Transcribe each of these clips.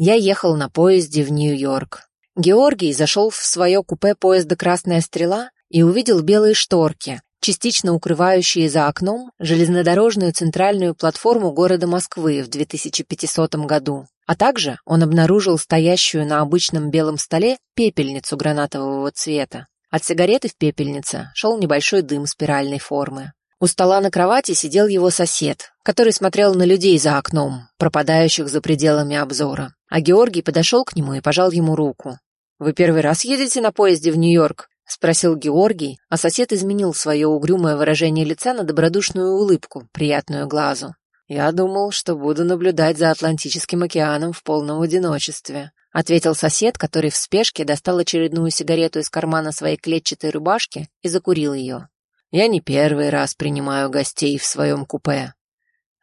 Я ехал на поезде в Нью-Йорк. Георгий зашел в свое купе поезда «Красная стрела» и увидел белые шторки, частично укрывающие за окном железнодорожную центральную платформу города Москвы в 2500 году. А также он обнаружил стоящую на обычном белом столе пепельницу гранатового цвета. От сигареты в пепельнице шел небольшой дым спиральной формы. У стола на кровати сидел его сосед, который смотрел на людей за окном, пропадающих за пределами обзора. А Георгий подошел к нему и пожал ему руку. «Вы первый раз едете на поезде в Нью-Йорк?» — спросил Георгий, а сосед изменил свое угрюмое выражение лица на добродушную улыбку, приятную глазу. «Я думал, что буду наблюдать за Атлантическим океаном в полном одиночестве», — ответил сосед, который в спешке достал очередную сигарету из кармана своей клетчатой рубашки и закурил ее. Я не первый раз принимаю гостей в своем купе.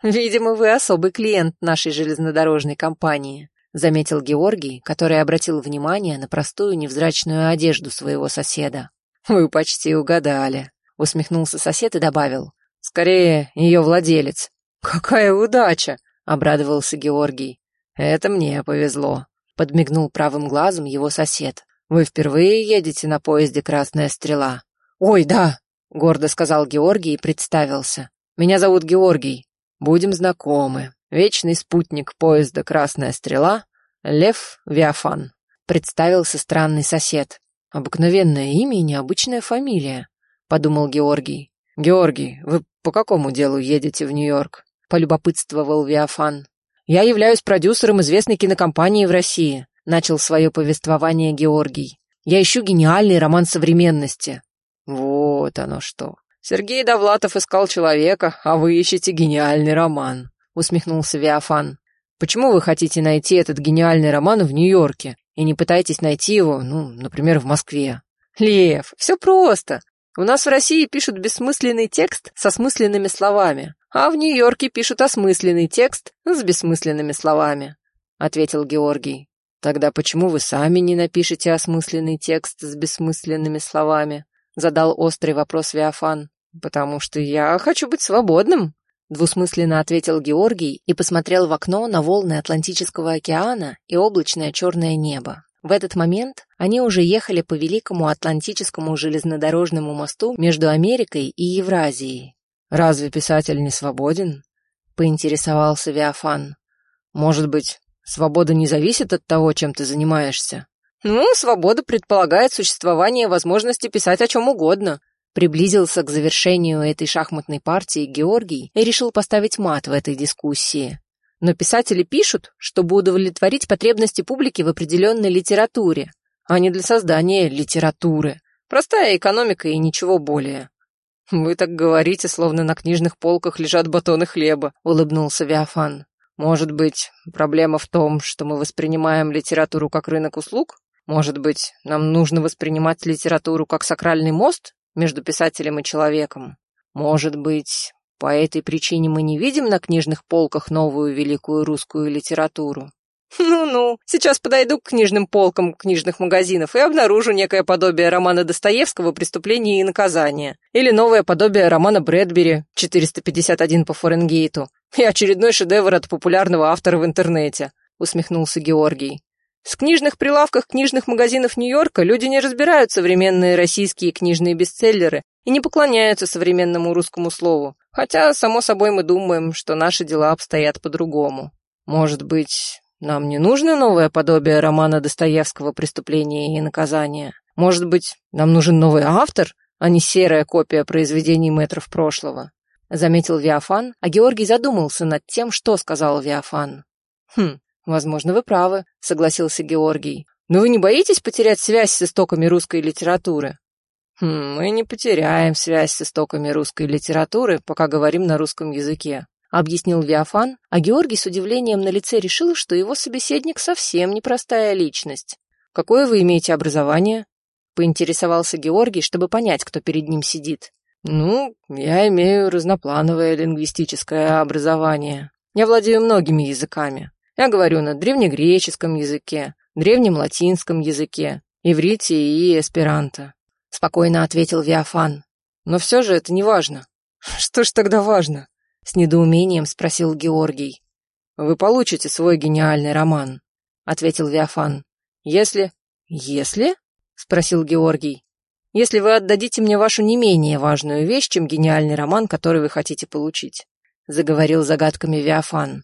Видимо, вы особый клиент нашей железнодорожной компании, заметил Георгий, который обратил внимание на простую невзрачную одежду своего соседа. Вы почти угадали, усмехнулся сосед и добавил. Скорее, ее владелец. Какая удача, обрадовался Георгий. Это мне повезло, подмигнул правым глазом его сосед. Вы впервые едете на поезде Красная стрела? Ой, да, гордо сказал Георгий и представился. Меня зовут Георгий. Будем знакомы. Вечный спутник поезда Красная стрела Лев Виафан. Представился странный сосед. Обыкновенное имя и необычная фамилия, подумал Георгий. Георгий, вы по какому делу едете в Нью-Йорк? полюбопытствовал Виафан. Я являюсь продюсером известной кинокомпании в России, начал свое повествование Георгий. Я ищу гениальный роман современности. Вот оно что. Сергей Довлатов искал человека, а вы ищете гениальный роман, усмехнулся Виафан. Почему вы хотите найти этот гениальный роман в Нью-Йорке и не пытаетесь найти его, ну, например, в Москве? Лев, все просто. У нас в России пишут бессмысленный текст со смысленными словами, а в Нью-Йорке пишут осмысленный текст с бессмысленными словами, ответил Георгий. Тогда почему вы сами не напишете осмысленный текст с бессмысленными словами? Задал острый вопрос Виафан. «Потому что я хочу быть свободным», двусмысленно ответил Георгий и посмотрел в окно на волны Атлантического океана и облачное черное небо. В этот момент они уже ехали по великому Атлантическому железнодорожному мосту между Америкой и Евразией. «Разве писатель не свободен?» — поинтересовался Виафан. «Может быть, свобода не зависит от того, чем ты занимаешься?» Ну, свобода предполагает существование возможности писать о чем угодно. Приблизился к завершению этой шахматной партии Георгий и решил поставить мат в этой дискуссии. Но писатели пишут, чтобы удовлетворить потребности публики в определенной литературе, а не для создания литературы. Простая экономика и ничего более. «Вы так говорите, словно на книжных полках лежат батоны хлеба», — улыбнулся Виафан. «Может быть, проблема в том, что мы воспринимаем литературу как рынок услуг? Может быть, нам нужно воспринимать литературу как сакральный мост между писателем и человеком? Может быть, по этой причине мы не видим на книжных полках новую великую русскую литературу? Ну-ну, сейчас подойду к книжным полкам книжных магазинов и обнаружу некое подобие романа Достоевского «Преступление и наказание» или новое подобие романа Брэдбери «451 по Фаренгейту» и очередной шедевр от популярного автора в интернете, усмехнулся Георгий. С книжных прилавках книжных магазинов Нью-Йорка люди не разбирают современные российские книжные бестселлеры и не поклоняются современному русскому слову, хотя, само собой, мы думаем, что наши дела обстоят по-другому. Может быть, нам не нужно новое подобие романа Достоевского «Преступление и наказание»? Может быть, нам нужен новый автор, а не серая копия произведений метров прошлого?» Заметил Виафан, а Георгий задумался над тем, что сказал Виафан. «Хм, «Возможно, вы правы», — согласился Георгий. «Но вы не боитесь потерять связь с истоками русской литературы?» хм, «Мы не потеряем связь с истоками русской литературы, пока говорим на русском языке», — объяснил Виафан, а Георгий с удивлением на лице решил, что его собеседник совсем непростая личность. «Какое вы имеете образование?» — поинтересовался Георгий, чтобы понять, кто перед ним сидит. «Ну, я имею разноплановое лингвистическое образование. Я владею многими языками. Я говорю на древнегреческом языке, древнем латинском языке, иврите и эсперанто. Спокойно ответил Виафан. Но все же это не важно. Что ж тогда важно? С недоумением спросил Георгий. Вы получите свой гениальный роман. ответил Виафан. Если... Если? Спросил Георгий. Если вы отдадите мне вашу не менее важную вещь, чем гениальный роман, который вы хотите получить, заговорил загадками Виафан.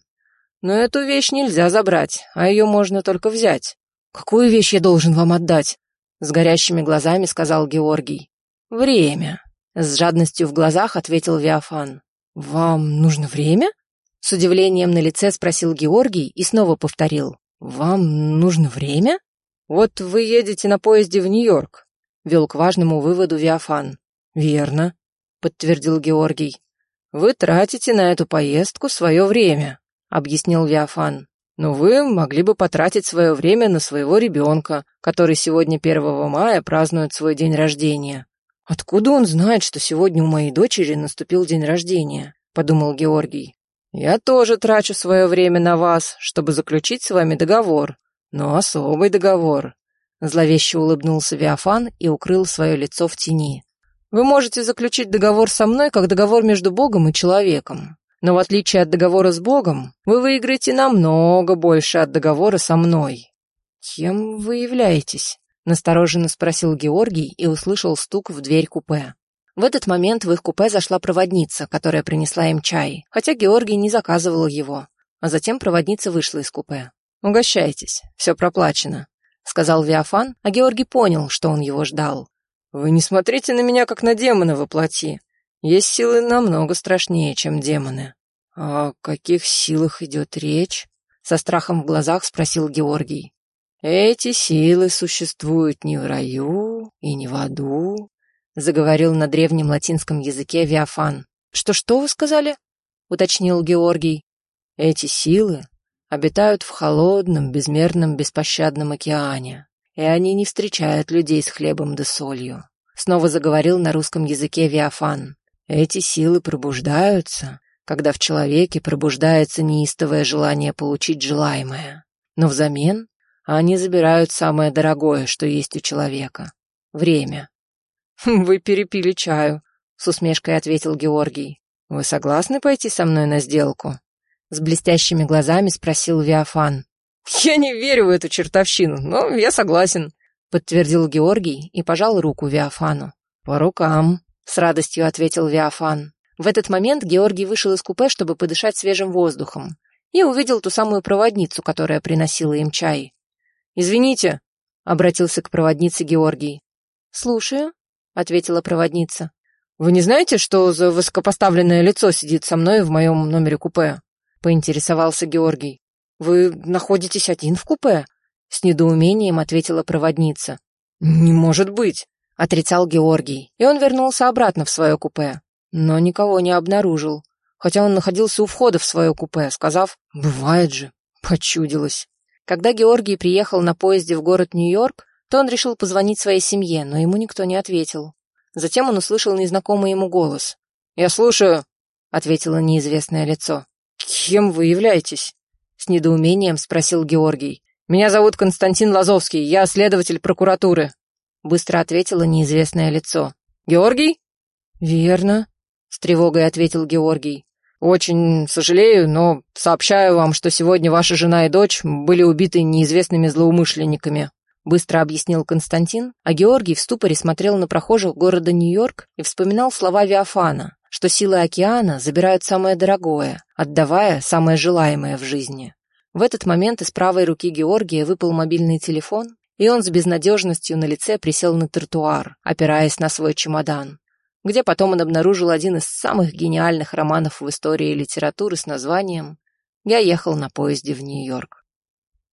Но эту вещь нельзя забрать, а ее можно только взять. Какую вещь я должен вам отдать? С горящими глазами сказал Георгий. Время. С жадностью в глазах ответил Виафан. Вам нужно время? С удивлением на лице спросил Георгий и снова повторил. «Вам нужно время?» «Вот вы едете на поезде в Нью-Йорк», — вел к важному выводу Виафан. «Верно», — подтвердил Георгий. «Вы тратите на эту поездку свое время», — объяснил Виафан. «Но вы могли бы потратить свое время на своего ребенка, который сегодня 1 мая празднует свой день рождения». «Откуда он знает, что сегодня у моей дочери наступил день рождения?» — подумал Георгий. Я тоже трачу свое время на вас, чтобы заключить с вами договор, но особый договор. Зловеще улыбнулся Виафан и укрыл свое лицо в тени. Вы можете заключить договор со мной, как договор между Богом и человеком. Но в отличие от договора с Богом, вы выиграете намного больше от договора со мной. Кем вы являетесь? Настороженно спросил Георгий и услышал стук в дверь купе. В этот момент в их купе зашла проводница, которая принесла им чай, хотя Георгий не заказывал его. А затем проводница вышла из купе. «Угощайтесь, все проплачено», — сказал Виафан, а Георгий понял, что он его ждал. «Вы не смотрите на меня, как на демона во плоти. Есть силы намного страшнее, чем демоны». «О каких силах идет речь?» — со страхом в глазах спросил Георгий. «Эти силы существуют не в раю и не в аду, заговорил на древнем латинском языке Виафан. «Что-что вы сказали?» — уточнил Георгий. «Эти силы обитают в холодном, безмерном, беспощадном океане, и они не встречают людей с хлебом да солью», — снова заговорил на русском языке Виафан. «Эти силы пробуждаются, когда в человеке пробуждается неистовое желание получить желаемое, но взамен они забирают самое дорогое, что есть у человека — время». «Вы перепили чаю», — с усмешкой ответил Георгий. «Вы согласны пойти со мной на сделку?» С блестящими глазами спросил Виафан. «Я не верю в эту чертовщину, но я согласен», — подтвердил Георгий и пожал руку Виафану. «По рукам», — с радостью ответил Виафан. В этот момент Георгий вышел из купе, чтобы подышать свежим воздухом, и увидел ту самую проводницу, которая приносила им чай. «Извините», — обратился к проводнице Георгий. «Слушаю», — ответила проводница. «Вы не знаете, что за высокопоставленное лицо сидит со мной в моем номере купе?» — поинтересовался Георгий. «Вы находитесь один в купе?» — с недоумением ответила проводница. «Не может быть!» — отрицал Георгий, и он вернулся обратно в свое купе, но никого не обнаружил, хотя он находился у входа в свое купе, сказав «Бывает же, почудилось». Когда Георгий приехал на поезде в город Нью-Йорк, то он решил позвонить своей семье, но ему никто не ответил. Затем он услышал незнакомый ему голос. «Я слушаю», — ответило неизвестное лицо. «Кем вы являетесь?» — с недоумением спросил Георгий. «Меня зовут Константин Лазовский, я следователь прокуратуры», — быстро ответило неизвестное лицо. «Георгий?» «Верно», — с тревогой ответил Георгий. «Очень сожалею, но сообщаю вам, что сегодня ваша жена и дочь были убиты неизвестными злоумышленниками». Быстро объяснил Константин, а Георгий в ступоре смотрел на прохожих города Нью-Йорк и вспоминал слова Виафана, что силы океана забирают самое дорогое, отдавая самое желаемое в жизни. В этот момент из правой руки Георгия выпал мобильный телефон, и он с безнадежностью на лице присел на тротуар, опираясь на свой чемодан, где потом он обнаружил один из самых гениальных романов в истории литературы с названием «Я ехал на поезде в Нью-Йорк».